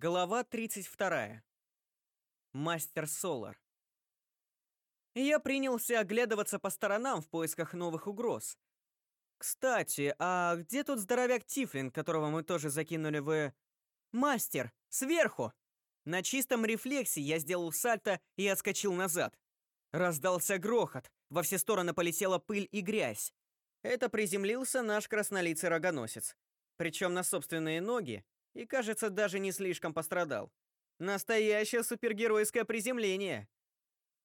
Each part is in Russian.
Глава 32. Мастер Солар. Я принялся оглядываться по сторонам в поисках новых угроз. Кстати, а где тот здоровяк Тифлин, которого мы тоже закинули в Мастер, сверху. На чистом рефлексе я сделал сальто и отскочил назад. Раздался грохот, во все стороны полетела пыль и грязь. Это приземлился наш краснолицый рогоносец, причем на собственные ноги и, кажется, даже не слишком пострадал. Настоящее супергеройское приземление.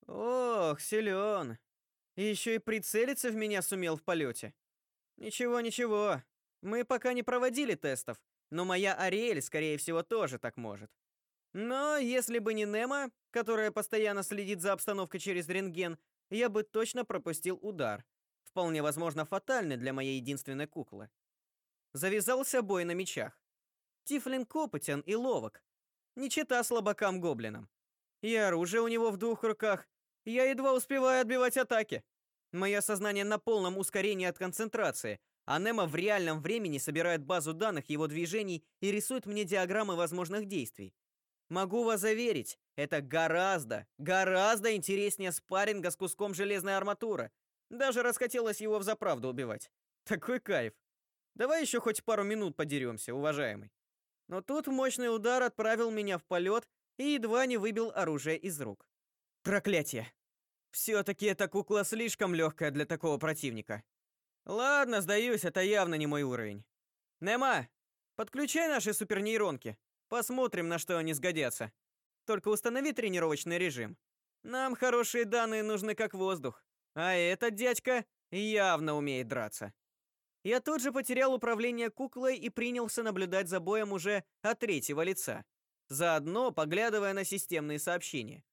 Ох, силен. Еще и прицелиться в меня сумел в полете. Ничего, ничего. Мы пока не проводили тестов, но моя Ариэль, скорее всего, тоже так может. Но если бы не Немо, которая постоянно следит за обстановкой через рентген, я бы точно пропустил удар. Вполне возможно, фатальный для моей единственной куклы. Завязался бой на мечах. Тифлинг опытен и ловок. Не чита слабакам-гоблинам. И оружие у него в двух руках. Я едва успеваю отбивать атаки. Мое сознание на полном ускорении от концентрации, а Немо в реальном времени собирает базу данных его движений и рисует мне диаграммы возможных действий. Могу вас заверить, это гораздо, гораздо интереснее спарринга с куском железной арматуры. Даже расхотелось его взаправду убивать. Такой кайф. Давай еще хоть пару минут подеремся, уважаемый. Но тут мощный удар отправил меня в полет и едва не выбил оружие из рук. Проклятие. все таки эта кукла слишком легкая для такого противника. Ладно, сдаюсь, это явно не мой уровень. Нема, подключай наши супернейронки. Посмотрим, на что они сгодятся. Только установи тренировочный режим. Нам хорошие данные нужны как воздух. А этот дядька явно умеет драться. Я тут же потерял управление куклой и принялся наблюдать за боем уже от третьего лица, заодно поглядывая на системные сообщения.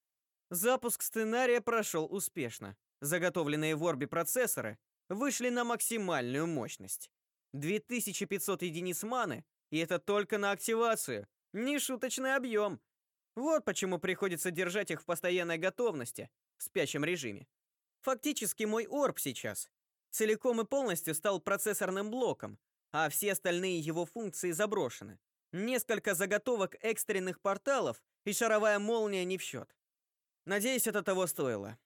Запуск сценария прошел успешно. Заготовленные в Орби процессоры вышли на максимальную мощность. 2500 единиц маны, и это только на активацию. Не шуточный объем. Вот почему приходится держать их в постоянной готовности, в спящем режиме. Фактически мой орб сейчас целиком и полностью стал процессорным блоком, а все остальные его функции заброшены. Несколько заготовок экстренных порталов и шаровая молния не в счет. Надеюсь, это того стоило.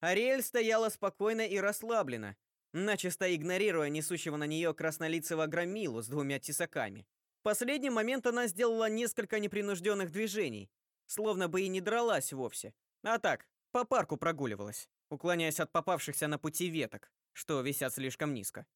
Ариэль стояла спокойно и расслабленно, начисто игнорируя несущего на нее краснолицего громилу с двумя тесаками. В последний момент она сделала несколько непринужденных движений, словно бы и не дралась вовсе, а так, по парку прогуливалась, уклоняясь от попавшихся на пути веток что висят слишком низко.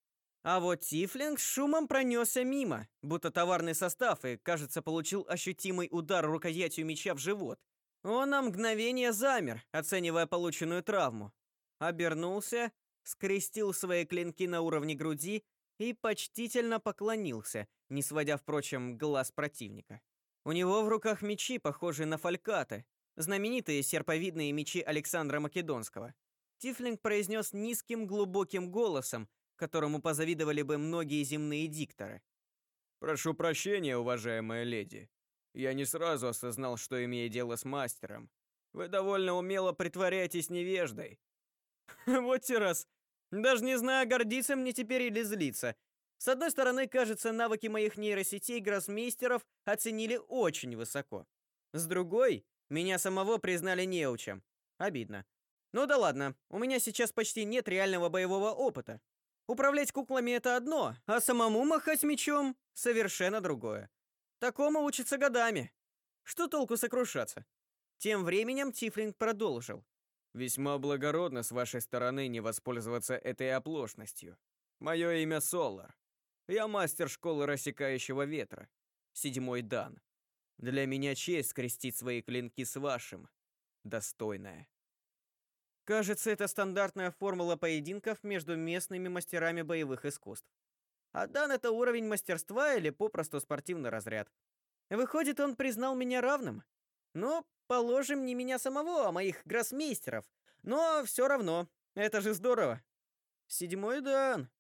А вот Тифлинг с шумом пронесся мимо, будто товарный состав, и, кажется, получил ощутимый удар рукоятью меча в живот. Он на мгновение замер, оценивая полученную травму. Обернулся, скрестил свои клинки на уровне груди и почтительно поклонился, не сводя, впрочем, глаз противника. У него в руках мечи, похожие на фалькаты, знаменитые серповидные мечи Александра Македонского. Тифлинг произнес низким глубоким голосом, которому позавидовали бы многие земные дикторы. Прошу прощения, уважаемая леди. Я не сразу осознал, что имею дело с мастером. Вы довольно умело притворяетесь невеждой. Вот те раз. Даже не знаю, гордиться мне теперь или злиться. С одной стороны, кажется, навыки моих нейросетей гроссмейстеров оценили очень высоко. С другой, меня самого признали неучем. Обидно. Ну да ладно, у меня сейчас почти нет реального боевого опыта. Управлять куклами это одно, а самому махать мечом совершенно другое. Такому учатся годами. Что толку сокрушаться? Тем временем Тифлинг продолжил. Весьма благородно с вашей стороны не воспользоваться этой оплошностью. Мое имя Солар. Я мастер школы рассекающего ветра. Седьмой дан. Для меня честь скрестить свои клинки с вашим. Достойная. Кажется, это стандартная формула поединков между местными мастерами боевых искусств. А дан это уровень мастерства или попросту спортивный разряд. Выходит, он признал меня равным. Ну, положим, не меня самого, а моих гроссмейстеров. Но все равно, это же здорово. Седьмой дан.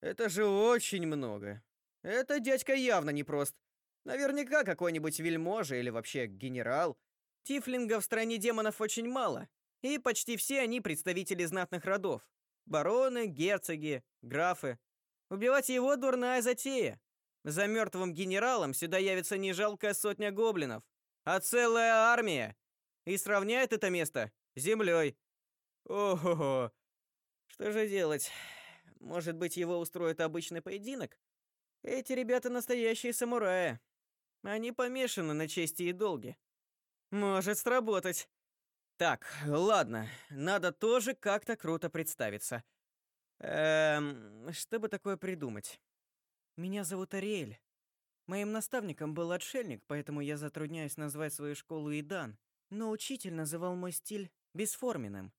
Это же очень много. Это дядька явно не прост. Наверняка какой-нибудь вельможа или вообще генерал. Тифлингов в стране демонов очень мало, и почти все они представители знатных родов. Бароны, герцоги, графы. Убивать его дурная затея. За мертвым генералом сюда явится не жалкая сотня гоблинов, а целая армия. И сравняет это место с землей. Ого-го. Что же делать? Может быть, его устроит обычный поединок? Эти ребята настоящие самураи. Они помешаны на чести и долге. Может сработать. Так, ладно, надо тоже как-то круто представиться. Эм, что бы такое придумать? Меня зовут Ариэль. Моим наставником был отшельник, поэтому я затрудняюсь назвать свою школу Идан, но учитель называл мой стиль бесформенным.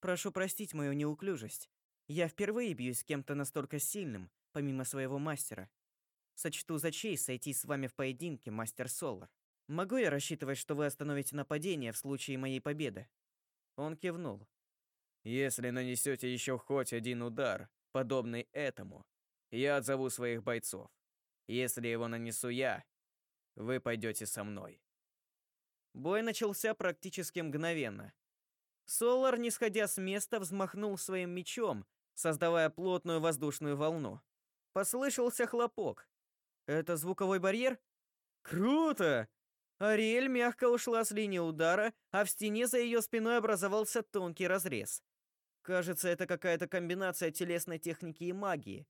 Прошу простить мою неуклюжесть. Я впервые бьюсь с кем-то настолько сильным, помимо своего мастера. Сочту за честь сойти с вами в поединке, мастер Солар. Могу я рассчитывать, что вы остановите нападение в случае моей победы? Он кивнул. Если нанесете еще хоть один удар, подобный этому, я отзову своих бойцов. Если его нанесу я, вы пойдете со мной. Бой начался практически мгновенно. Солар, не сходя с места, взмахнул своим мечом, создавая плотную воздушную волну. Послышался хлопок. Это звуковой барьер? Круто! Ариэль мягко ушла с линии удара, а в стене за ее спиной образовался тонкий разрез. Кажется, это какая-то комбинация телесной техники и магии.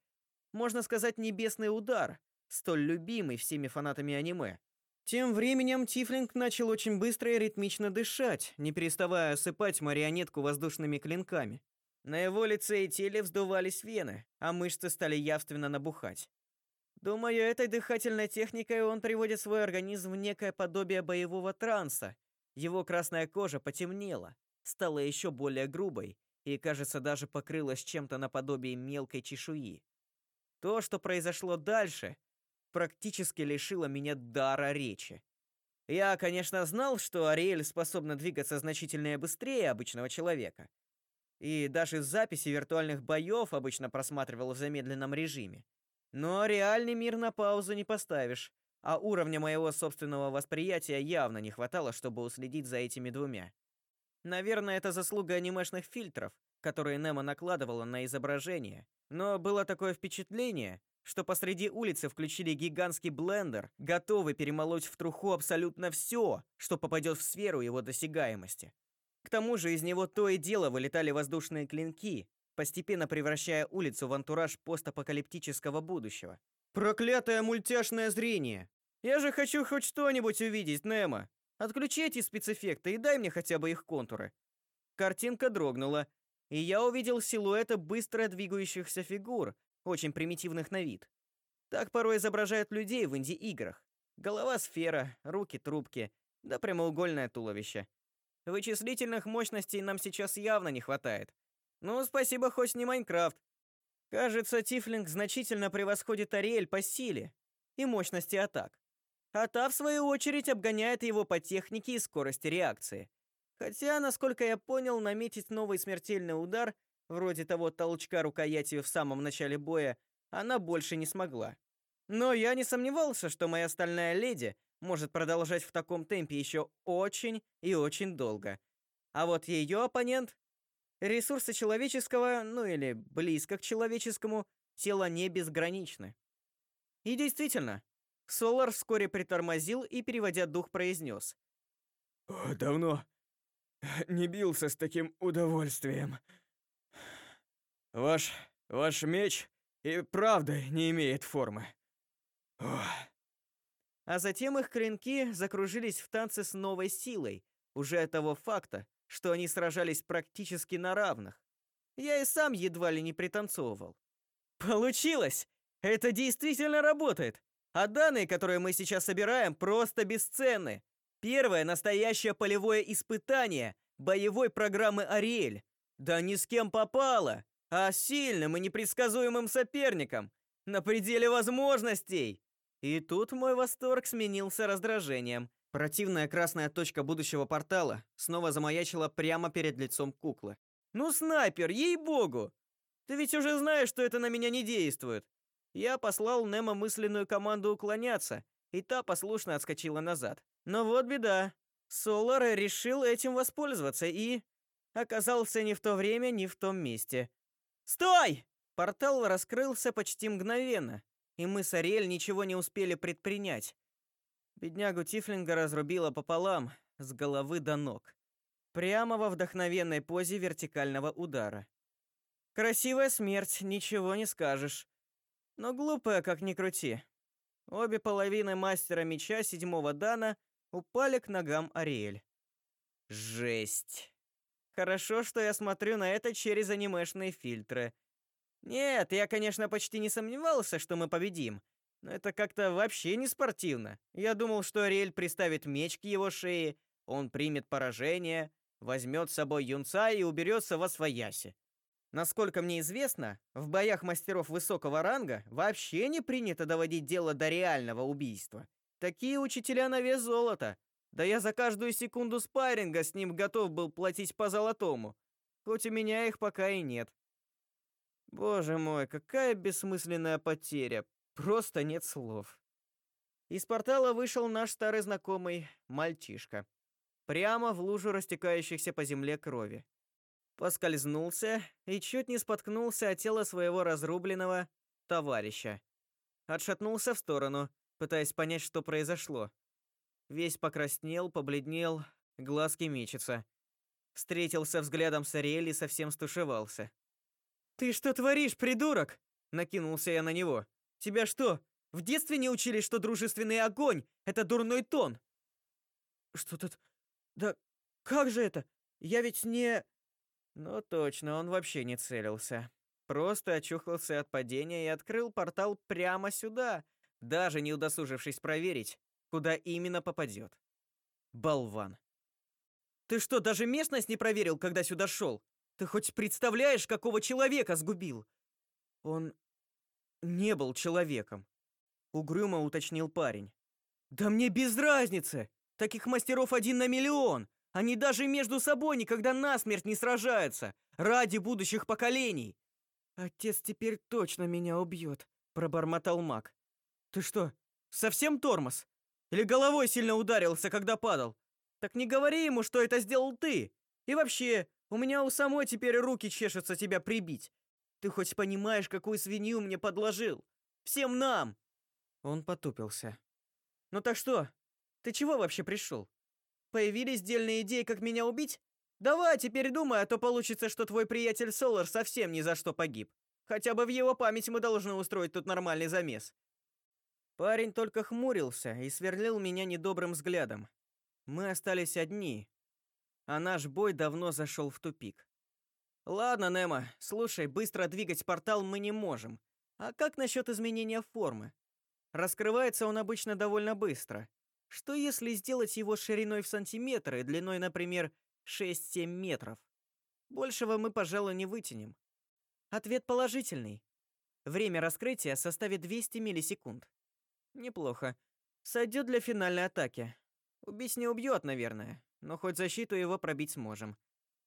Можно сказать, небесный удар, столь любимый всеми фанатами аниме. Тем временем Тифлинг начал очень быстро и ритмично дышать, не переставая осыпать марионетку воздушными клинками. На его лице и теле вздувались вены, а мышцы стали явственно набухать. Думаю, этой дыхательной техникой он приводит свой организм в некое подобие боевого транса. Его красная кожа потемнела, стала еще более грубой и, кажется, даже покрылась чем-то наподобие мелкой чешуи. То, что произошло дальше, практически лишило меня дара речи. Я, конечно, знал, что Ариэль способна двигаться значительно быстрее обычного человека. И даже записи виртуальных боев обычно просматривал в замедленном режиме. Но реальный мир на паузу не поставишь, а уровня моего собственного восприятия явно не хватало, чтобы уследить за этими двумя. Наверное, это заслуга анимешных фильтров, которые Немо накладывала на изображение. Но было такое впечатление, что посреди улицы включили гигантский блендер, готовый перемолоть в труху абсолютно все, что попадет в сферу его досягаемости. К тому же из него то и дело вылетали воздушные клинки, постепенно превращая улицу в антураж постапокалиптического будущего. Проклятое мультяшное зрение. Я же хочу хоть что-нибудь увидеть, Немо. Отключи эти спецэффекты и дай мне хотя бы их контуры. Картинка дрогнула, и я увидел силуэты быстро двигающихся фигур, очень примитивных на вид. Так порой изображают людей в инди-играх. Голова сфера, руки трубки, да прямоугольное туловище. Вычислительных мощностей нам сейчас явно не хватает. Ну, спасибо, хоть не Майнкрафт. Кажется, Тифлинг значительно превосходит Ариэль по силе и мощности атак. А та, в свою очередь, обгоняет его по технике и скорости реакции. Хотя, насколько я понял, наметить новый смертельный удар, вроде того толчка рукоятью в самом начале боя, она больше не смогла. Но я не сомневался, что моя стальная леди может продолжать в таком темпе еще очень и очень долго. А вот ее оппонент ресурсы человеческого, ну или близко к человеческому, тела не безграничны. И действительно, Солар вскоре притормозил и, переводя дух, произнес. «Давно не бился с таким удовольствием. Ваш... ваш меч и правда не имеет формы. Ох. А затем их клинки закружились в танце с новой силой, уже от того факта, что они сражались практически на равных. Я и сам едва ли не пританцовывал. Получилось! Это действительно работает! А данные, которые мы сейчас собираем, просто бесценны. Первое настоящее полевое испытание боевой программы Ариэль. Да ни с кем попало, а с сильным и непредсказуемым соперником, на пределе возможностей. И тут мой восторг сменился раздражением. Противная красная точка будущего портала снова замаячила прямо перед лицом куклы. Ну, снайпер, ей-богу. Ты ведь уже знаешь, что это на меня не действует. Я послал Немо мысленную команду уклоняться, и та послушно отскочила назад. Но вот беда. Солар решил этим воспользоваться и оказался не в то время, не в том месте. Стой! Портал раскрылся почти мгновенно, и мы с Ариэль ничего не успели предпринять. Беднягу Тифлинга разрубило пополам, с головы до ног. Прямо во вдохновенной позе вертикального удара. Красивая смерть, ничего не скажешь. Но глупая, как ни крути. Обе половины мастера меча седьмого дана упали к ногам Ариэль. Жесть. Хорошо, что я смотрю на это через анимешные фильтры. Нет, я, конечно, почти не сомневался, что мы победим. Но это как-то вообще не спортивно. Я думал, что Ариэль приставит меч к его шее, он примет поражение, возьмет с собой юнца и уберется во свояси. Насколько мне известно, в боях мастеров высокого ранга вообще не принято доводить дело до реального убийства. Такие учителя на вес золота. Да я за каждую секунду спарринга с ним готов был платить по золотому. Хоть у меня их пока и нет. Боже мой, какая бессмысленная потеря. Просто нет слов. Из портала вышел наш старый знакомый, мальчишка. Прямо в лужу растекающихся по земле крови. Поскользнулся и чуть не споткнулся о тело своего разрубленного товарища. Отшатнулся в сторону, пытаясь понять, что произошло. Весь покраснел, побледнел, глазки мечутся. Встретился взглядом с Ариэль и совсем стушевался. «Ты что творишь, придурок?» Накинулся я на него. «Тебя что, в детстве не учили, что дружественный огонь — это дурной тон?» «Что тут? Да как же это? Я ведь не...» Ну точно, он вообще не целился. Просто очухался от падения и открыл портал прямо сюда, даже не удосужившись проверить, куда именно попадет. Болван. Ты что, даже местность не проверил, когда сюда шел? Ты хоть представляешь, какого человека сгубил? Он не был человеком, угрюмо уточнил парень. Да мне без разницы. Таких мастеров один на миллион. Они даже между собой никогда насмерть не сражаются, ради будущих поколений. Отец теперь точно меня убьет, пробормотал Мак. Ты что, совсем тормоз? Или головой сильно ударился, когда падал? Так не говори ему, что это сделал ты. И вообще, у меня у самой теперь руки чешутся тебя прибить. Ты хоть понимаешь, какую свинью мне подложил? Всем нам. Он потупился. Ну так что? Ты чего вообще пришел? Появились дельные идеи, как меня убить? Давай теперь думай, а то получится, что твой приятель Солар совсем ни за что погиб. Хотя бы в его память мы должны устроить тут нормальный замес. Парень только хмурился и сверлил меня недобрым взглядом. Мы остались одни, а наш бой давно зашел в тупик. Ладно, Немо, слушай, быстро двигать портал мы не можем. А как насчет изменения формы? Раскрывается он обычно довольно быстро. Что если сделать его шириной в сантиметры, длиной, например, 6-7 метров? Большего мы, пожалуй, не вытянем. Ответ положительный. Время раскрытия составит 200 миллисекунд. Неплохо. Сойдет для финальной атаки. Убить не убьет, наверное, но хоть защиту его пробить сможем.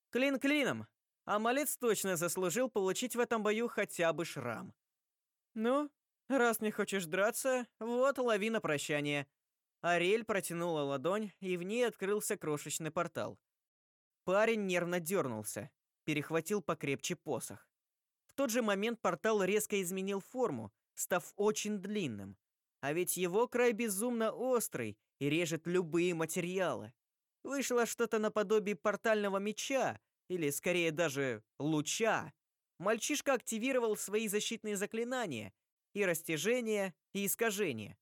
Клин клином. А малец точно заслужил получить в этом бою хотя бы шрам. Ну, раз не хочешь драться, вот лавина прощания. Ариэль протянула ладонь, и в ней открылся крошечный портал. Парень нервно дернулся, перехватил покрепче посох. В тот же момент портал резко изменил форму, став очень длинным. А ведь его край безумно острый и режет любые материалы. Вышло что-то наподобие портального меча, или скорее даже луча. Мальчишка активировал свои защитные заклинания, и растяжение, и искажение.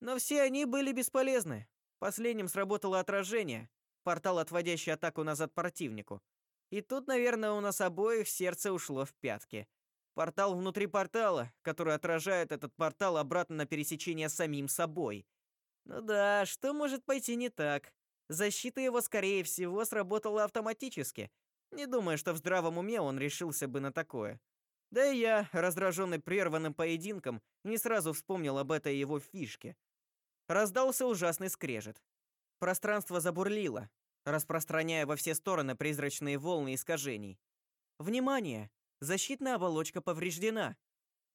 Но все они были бесполезны. Последним сработало отражение, портал, отводящий атаку назад противнику. И тут, наверное, у нас обоих сердце ушло в пятки. Портал внутри портала, который отражает этот портал обратно на пересечение самим собой. Ну да, что может пойти не так? Защита его, скорее всего, сработала автоматически. Не думаю, что в здравом уме он решился бы на такое. Да и я, раздраженный прерванным поединком, не сразу вспомнил об этой его фишке. Раздался ужасный скрежет. Пространство забурлило, распространяя во все стороны призрачные волны искажений. Внимание! Защитная оболочка повреждена.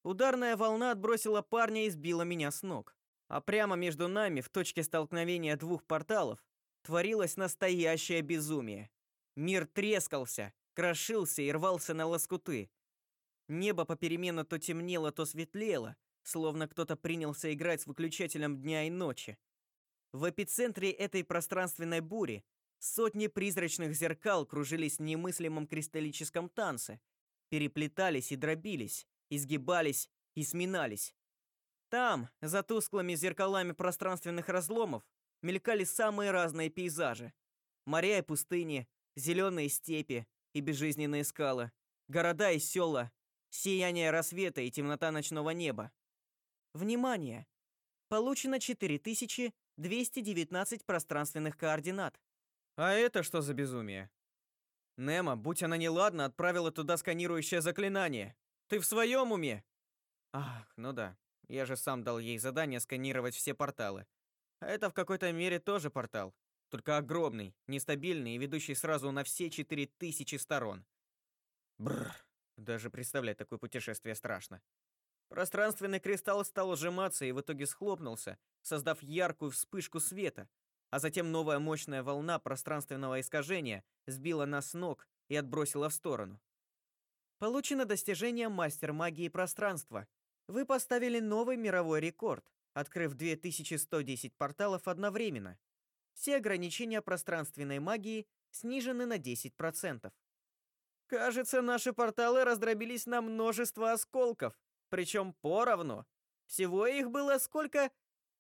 Ударная волна отбросила парня и сбила меня с ног. А прямо между нами, в точке столкновения двух порталов, творилось настоящее безумие. Мир трескался, крошился и рвался на лоскуты. Небо попеременно то темнело, то светлело, словно кто-то принялся играть с выключателем дня и ночи. В эпицентре этой пространственной бури сотни призрачных зеркал кружились в немыслимом кристаллическом танце, переплетались и дробились, изгибались и сминались. Там, за тусклыми зеркалами пространственных разломов, мелькали самые разные пейзажи. Моря и пустыни, зеленые степи и безжизненные скалы, города и села, сияние рассвета и темнота ночного неба. Внимание! Получено 4219 пространственных координат. А это что за безумие? Немо, будь она неладна, отправила туда сканирующее заклинание. Ты в своем уме? Ах, ну да. Я же сам дал ей задание сканировать все порталы. А это в какой-то мере тоже портал, только огромный, нестабильный и ведущий сразу на все 4000 сторон. Бррр. Даже представлять такое путешествие страшно. Пространственный кристалл стал сжиматься и в итоге схлопнулся, создав яркую вспышку света, а затем новая мощная волна пространственного искажения сбила нас с ног и отбросила в сторону. Получено достижение мастер магии пространства. Вы поставили новый мировой рекорд, открыв 2110 порталов одновременно. Все ограничения пространственной магии снижены на 10%. Кажется, наши порталы раздробились на множество осколков, причем поровну. Всего их было сколько?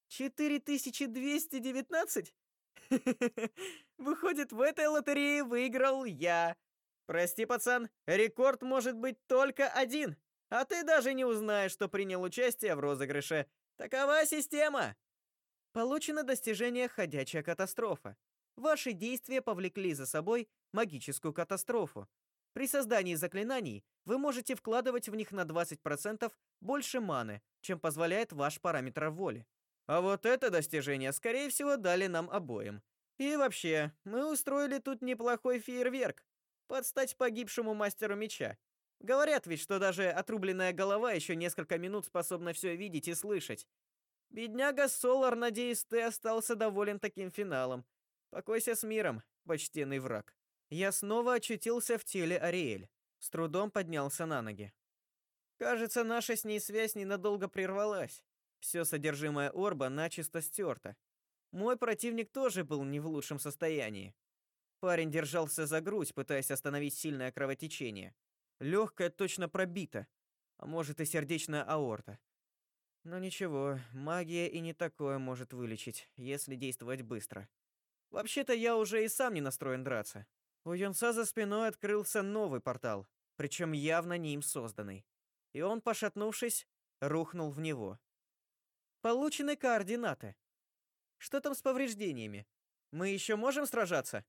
4219? Выходит, в этой лотерее выиграл я. Прости, пацан, рекорд может быть только один. А ты даже не узнаешь, что принял участие в розыгрыше. Такова система. Получено достижение ходячая катастрофа. Ваши действия повлекли за собой магическую катастрофу. При создании заклинаний вы можете вкладывать в них на 20% больше маны, чем позволяет ваш параметр воли. А вот это достижение, скорее всего, дали нам обоим. И вообще, мы устроили тут неплохой фейерверк. Под стать погибшему мастеру меча. Говорят ведь, что даже отрубленная голова еще несколько минут способна все видеть и слышать. Бедняга Солар, надеюсь, ты остался доволен таким финалом. Покойся с миром, почтенный враг. Я снова очутился в теле Ариэль. С трудом поднялся на ноги. Кажется, наша с ней связь ненадолго прервалась. Все содержимое орба начисто стерто. Мой противник тоже был не в лучшем состоянии. Парень держался за грудь, пытаясь остановить сильное кровотечение. Легкое точно пробито, а может и сердечная аорта. Но ничего, магия и не такое может вылечить, если действовать быстро. Вообще-то я уже и сам не настроен драться. У Юнца за спиной открылся новый портал, причем явно не им созданный. И он, пошатнувшись, рухнул в него. Получены координаты. Что там с повреждениями? Мы еще можем сражаться?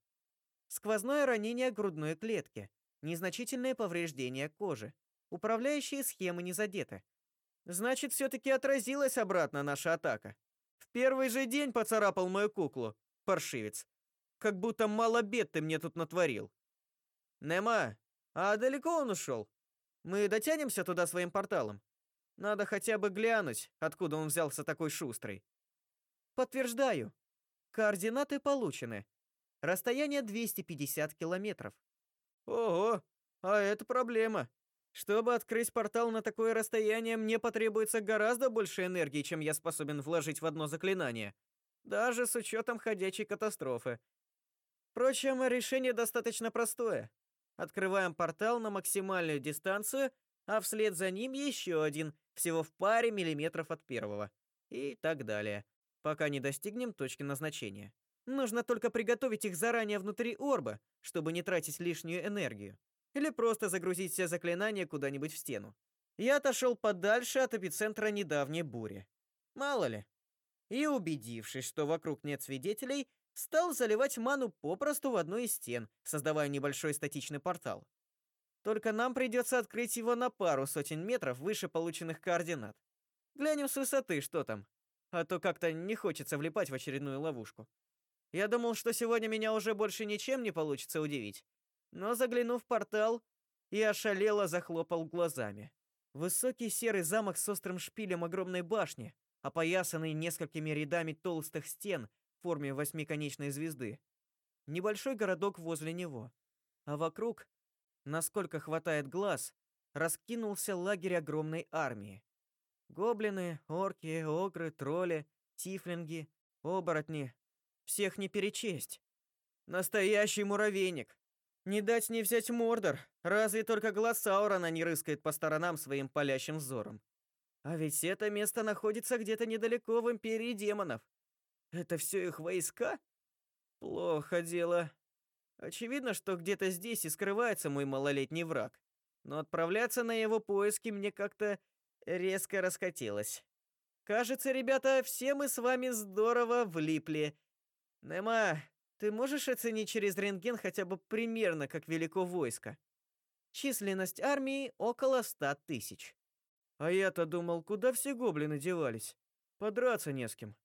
Сквозное ранение грудной клетки, незначительные повреждения кожи. Управляющие схемы не задеты. Значит, все таки отразилась обратно наша атака. В первый же день поцарапал мою куклу, паршивец. Как будто мало бед ты мне тут натворил. Нема, а далеко он ушел? Мы дотянемся туда своим порталом. Надо хотя бы глянуть, откуда он взялся такой шустрый. Подтверждаю. Координаты получены. Расстояние 250 километров. Ого, а это проблема. Чтобы открыть портал на такое расстояние, мне потребуется гораздо больше энергии, чем я способен вложить в одно заклинание, даже с учетом ходячей катастрофы. Впрочем, решение достаточно простое. Открываем портал на максимальную дистанцию, а вслед за ним еще один, всего в паре миллиметров от первого. И так далее, пока не достигнем точки назначения. Нужно только приготовить их заранее внутри орба, чтобы не тратить лишнюю энергию. Или просто загрузить все заклинания куда-нибудь в стену. Я отошел подальше от эпицентра недавней бури. Мало ли. И убедившись, что вокруг нет свидетелей, стал заливать ману попросту в одну из стен, создавая небольшой статичный портал. Только нам придется открыть его на пару сотен метров выше полученных координат. Глянем с высоты, что там. А то как-то не хочется влипать в очередную ловушку. Я думал, что сегодня меня уже больше ничем не получится удивить. Но заглянув в портал, я ошалело захлопал глазами. Высокий серый замок с острым шпилем огромной башни, опоясанный несколькими рядами толстых стен, форме восьмиконечной звезды. Небольшой городок возле него. А вокруг, насколько хватает глаз, раскинулся лагерь огромной армии. Гоблины, орки, огры, тролли, тифлинги, оборотни. Всех не перечесть. Настоящий муравейник. Не дать не взять Мордор. Разве только глаз Саурона не рыскает по сторонам своим палящим взором. А ведь это место находится где-то недалеко в Империи демонов. Это все их войска? Плохо дело. Очевидно, что где-то здесь и скрывается мой малолетний враг. Но отправляться на его поиски мне как-то резко расхотелось. Кажется, ребята, все мы с вами здорово влипли. Нема, ты можешь оценить через рентген хотя бы примерно, как велико войско? Численность армии около ста тысяч. А я-то думал, куда все гоблины девались? Подраться не с кем.